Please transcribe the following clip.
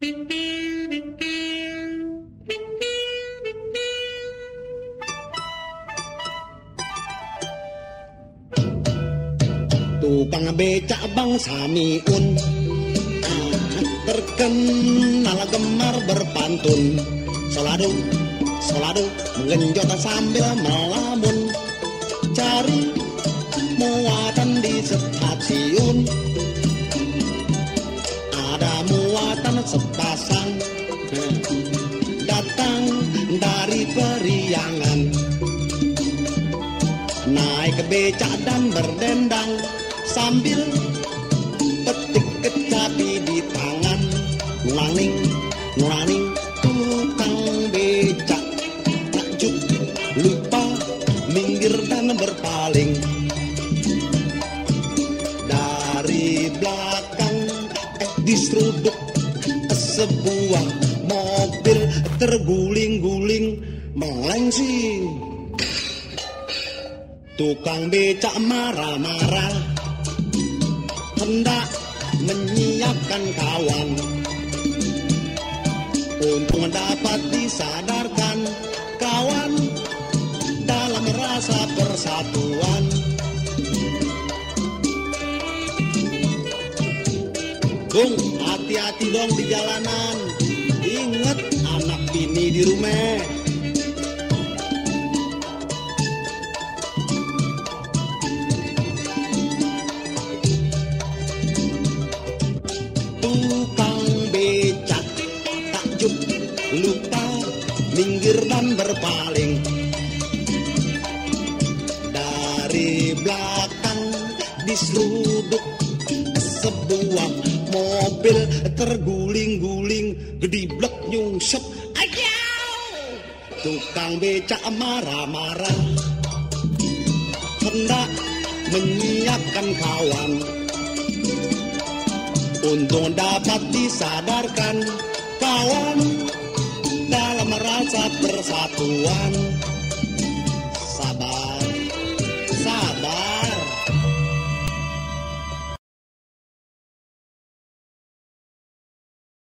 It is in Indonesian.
Tukang becak bang Samiun ah, Terkenal gemar berpantun. Selalu, selalu menggenjot sambil melamun. Cari muatan di stasiun sepasang Datang dari periangan. Naik ke becak dan berdendang. Sambil petik kecapi di tangan. Ngulaning, ngulaning tukang becak. Takjub, lupa, minggir dan berpaling. Dari belakang eh diseruduk sebuah mobil terguling-guling melengsing Tukang becak marah-marah hendak menyiapkan kawan untuk dapat disadarkan kawan dalam rasa persatuan. Bung, hati-hati dong di jalanan. Ingat anak bini di rumah. Tukang becak takjub lupa minggir dan berpaling dari belakang diseruduk sebuah mobil terguling-guling gediblek nyungsep. Aja tukang becak marah-marah. Hendak menyiapkan kawan. Untuk dapat disadarkan kawan dalam rasa persatuan